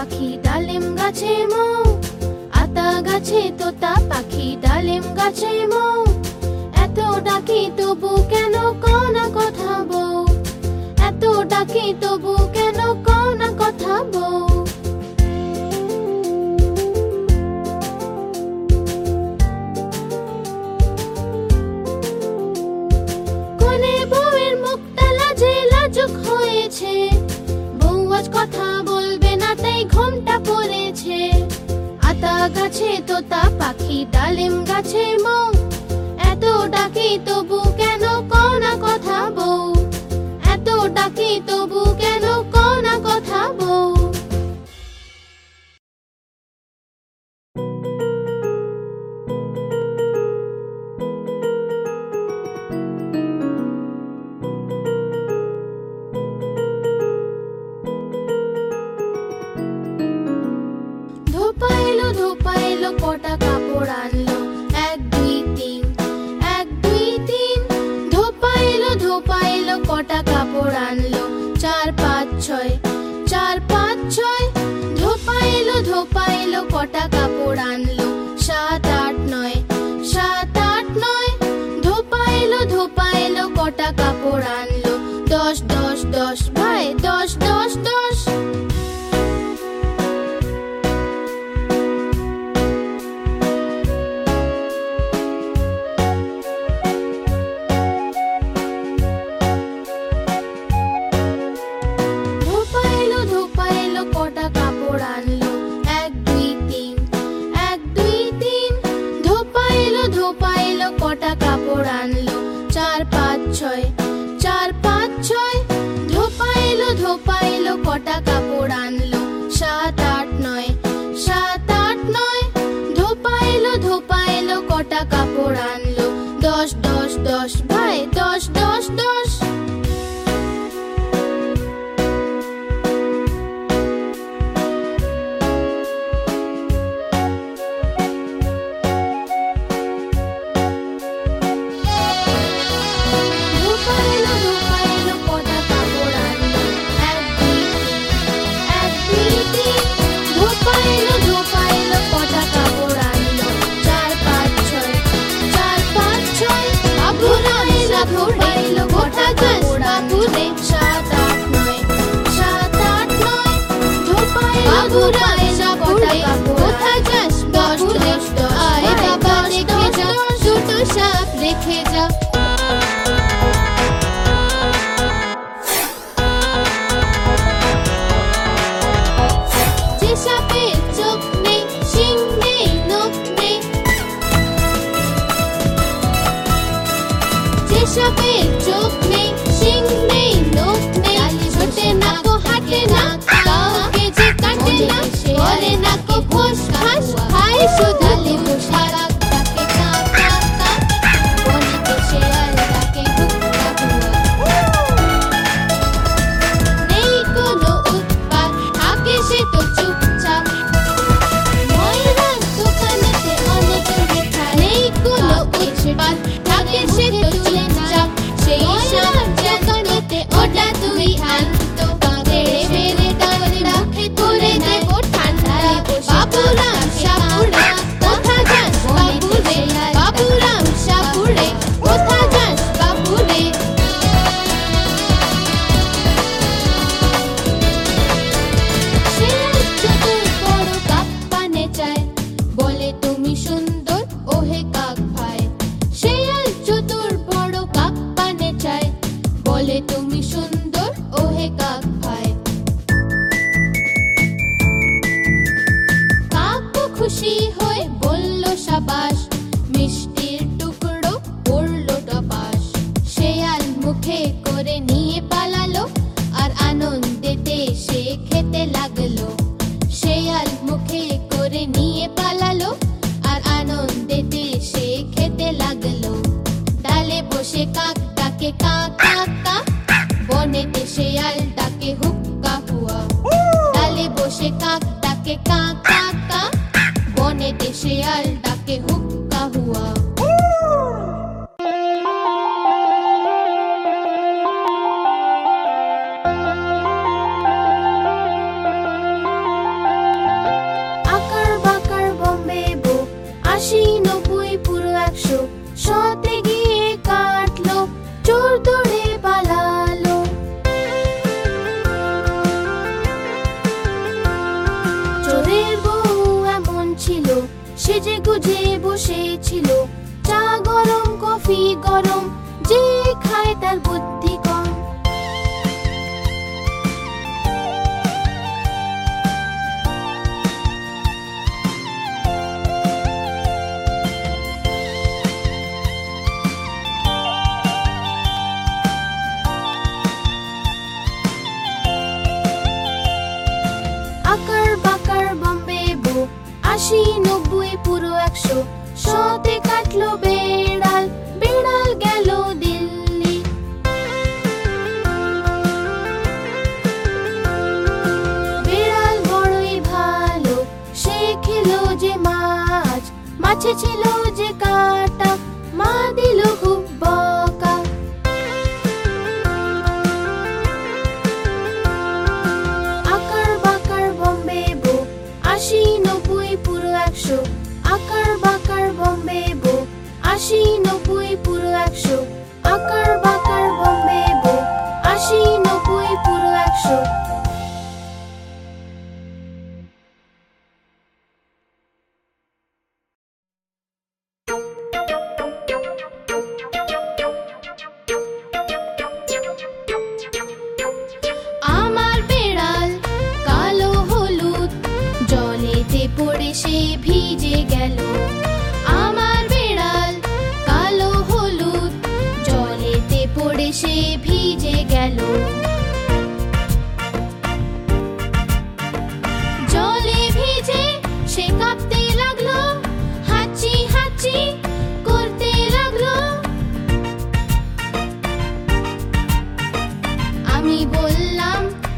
পাখি ডালিম গাছে মো, আতা গাছে তোতা পাখি ডালিম গাছে মো। এত ডাকি তবু কেন কোনা কথা বউ এত ডাকি তবু কেন কোনা কথা বউ গাছে তোতা পাখি ডালিম গাছে মো। এত ডাকি তবু কেন কনা কথা বৌ? টাকা dosh, dosh, dosh, bye. dosh, dosh, dosh, রেখে যাও খুশি হয়ে বলল সাবাস। আশি নব্বই আকার বাকার বম্বে বো। আশি, নব্বই, পুরো একশো। শতে কাটলো বেড়াল বেড়াল গেল দিল্লি। বেড়াল বড়ই ভালো, সে খেলো যে মাছ, মাছে ছিল যে কাটা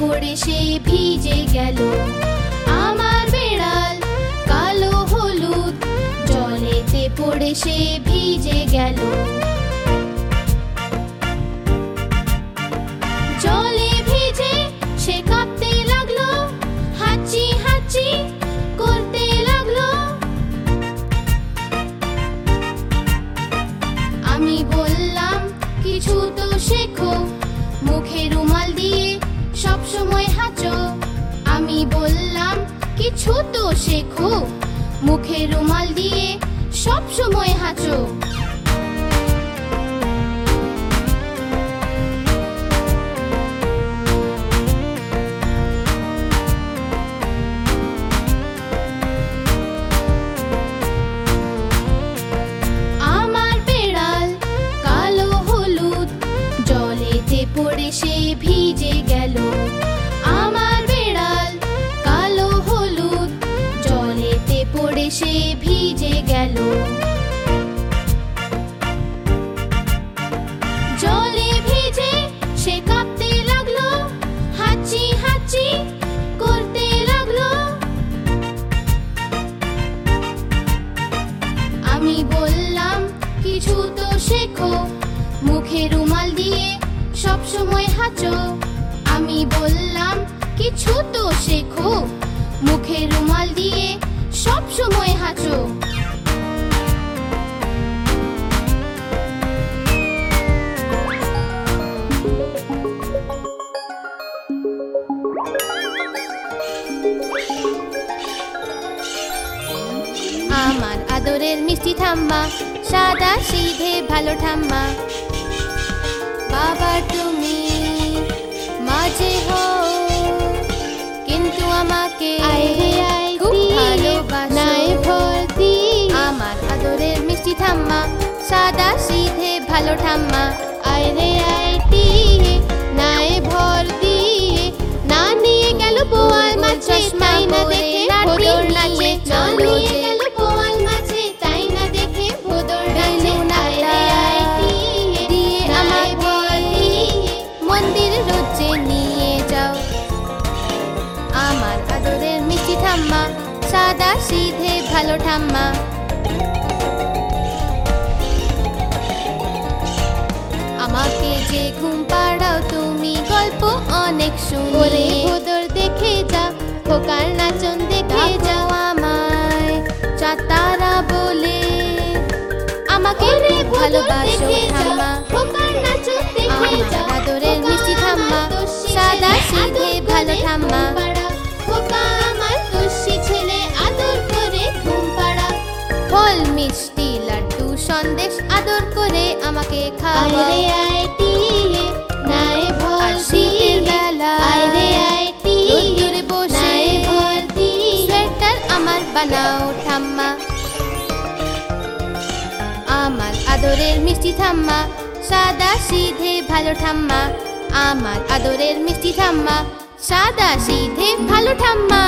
পড়ে সে ভিজে গেল। আমার বেড়াল কালো হলুদ জলেতে পড়ে সে ভিজে গেল। আমি বললাম, কিছু তো শেখো। মুখে রুমাল দিয়ে সব সময় হাঁচো। আমার আদরের মিষ্টি ঠাম্মা, সাদা সিধে ভালো ঠাম্মা। বাবা, তুমি হও কিন্তু আমাকে ভালোবাসো। আমার আদরের মিষ্টি ঠাম্মা সাদা সিধে ভালো ঠাম্মা। আয় রে আয় টিয়ে নায়ে ভর দিয়ে না নিয়ে গেল বোয়াল মাছে তাই না দেখে নাচে নাচে চলো গেল ঠাম্মা। আমাকে যে ঘুম পাড়াও তুমি গল্প অনেক শুনে। ভোদর দেখে যা খোকার নাচন দেখে যাও আমায়। চাতারা বলে আমাকে ভালোবাসো ঠাম্মা। খোকার নাচন দেখে যাও মিষ্টি ঠাম্মা সাদা সিধে ভালো ঠাম্মা। মিষ্টি লাড্ডু সন্দেশ আদর করে আমাকে আমার বানাও ঠাম্মা। আমার আদরের মিষ্টি ঠাম্মা সাদা সিধে ভালো ঠাম্মা। আমার আদরের মিষ্টি ঠাম্মা সাদা সিধে ভালো ঠাম্মা।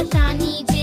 Yes, I need you.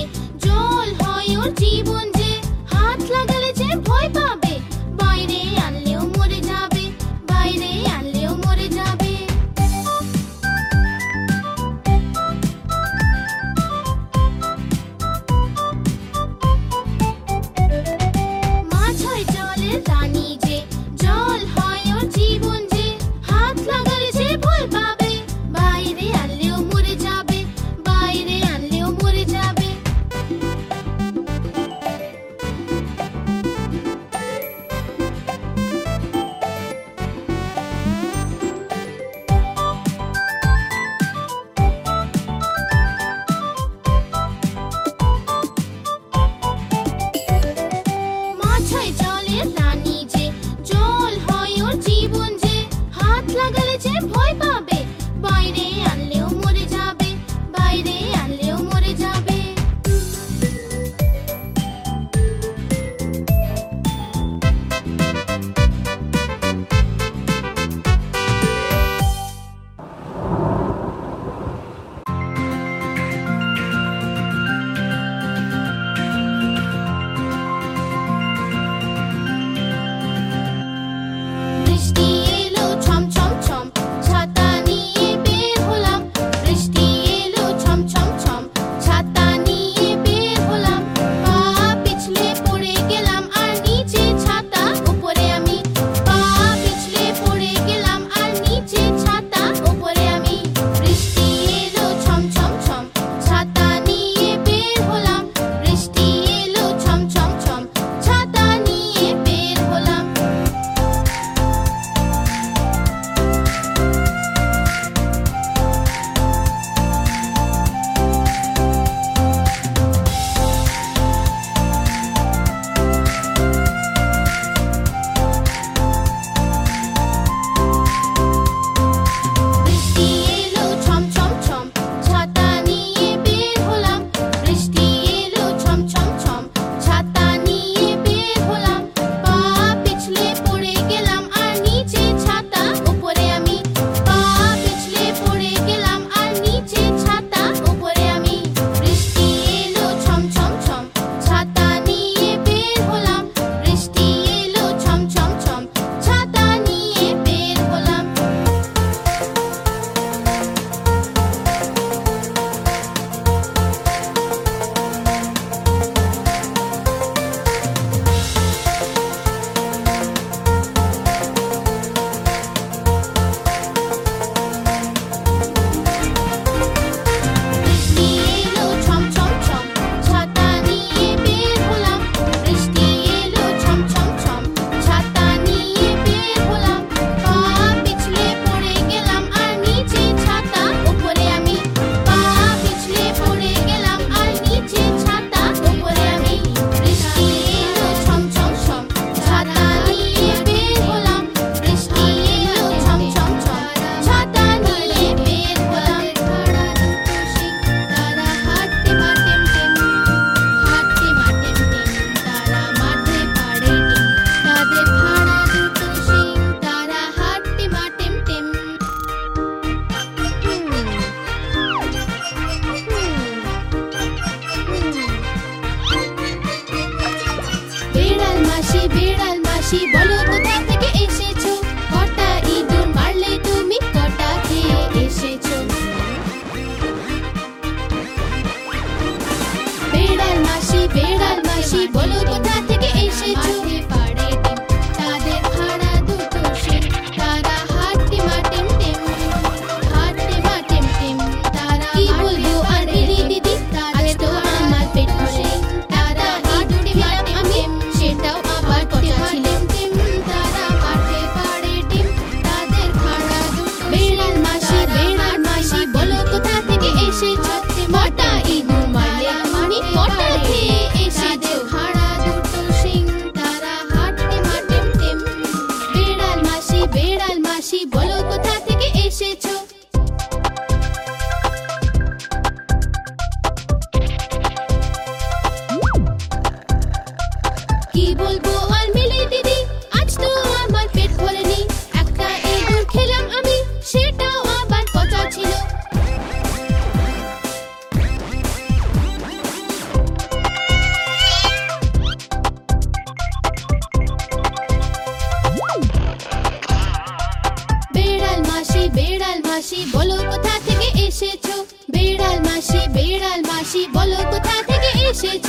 এসেছ। বেড়াল মাসি বেড়াল মাসি বলো কোথা থেকে এসেছ?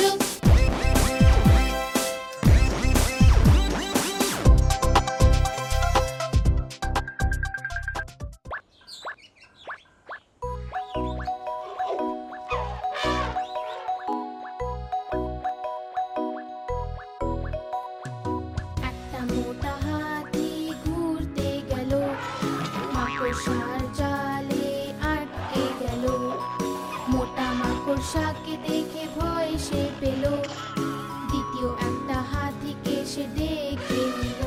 এসে ডেকে নিল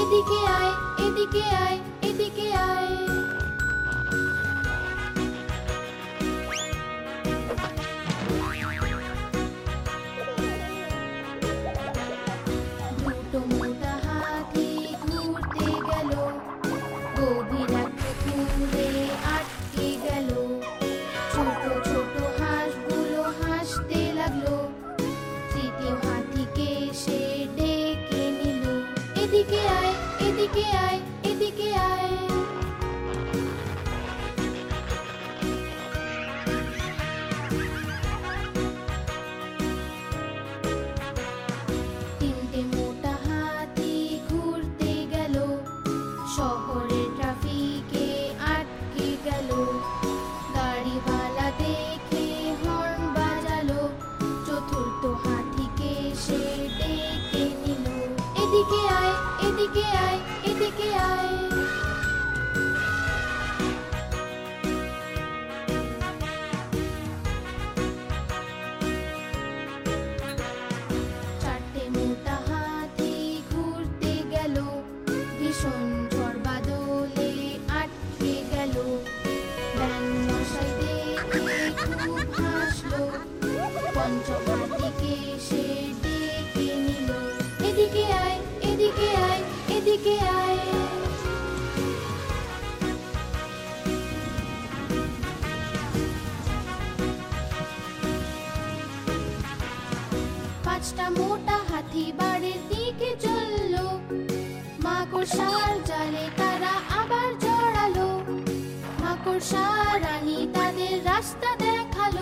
এদিকে আয় এদিকে আয় এদিকে আয়। I. পাঁচটা মোটা হাতি বাড়ির দিকে চলল। মাকড়সার জালে তারা আবার জড়ালো। মাকড়সা তাদের রাস্তা দেখাল।